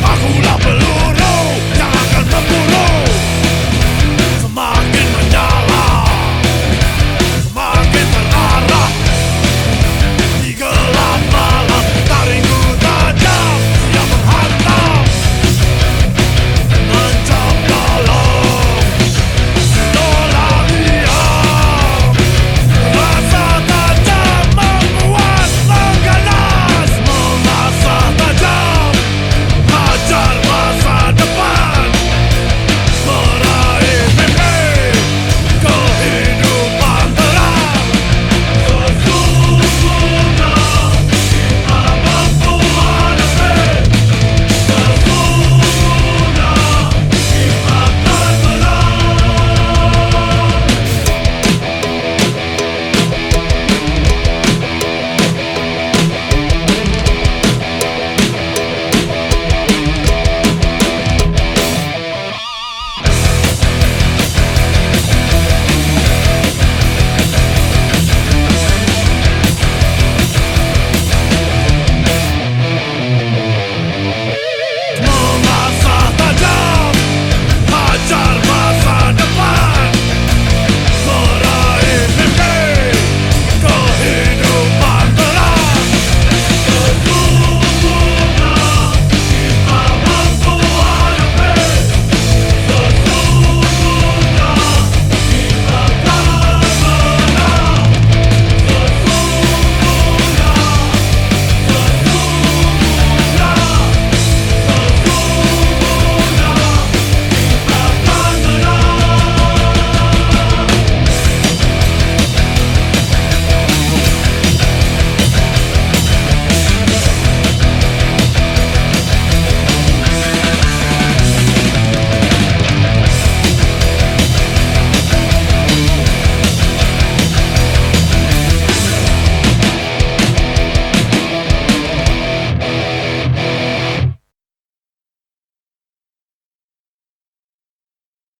Aku lapelu